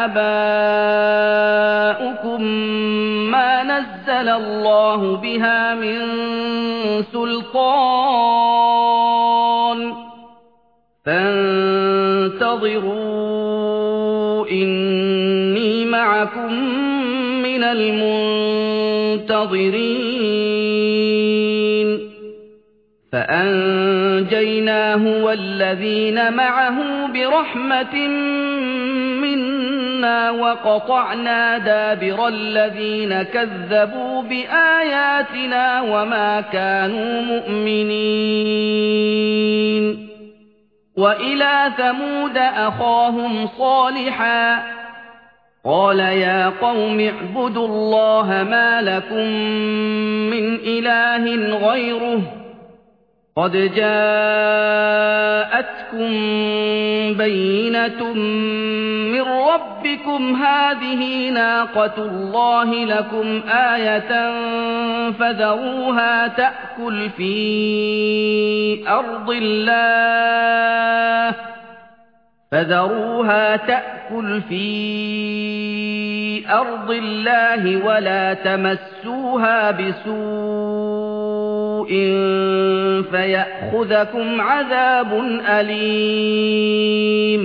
وآباؤكم ما نزل الله بها من سلطان فانتظروا إني معكم من المنتظرين فأنجيناه والذين معه برحمة منا وقطعنا دابر الذين كذبوا بآياتنا وما كانوا مؤمنين. وإلى ثمود أخاهم صالحا. قال يا قوم اعبدوا الله ما لكم من إله غيره. قد جاءتكم بينة من ربكم. هذه ناقة الله لكم آية فذروها تأكل في أرض الله. فذروها تأكل في أرض الله ولا تمسوها بسوء. فيأخذكم عذاب أليم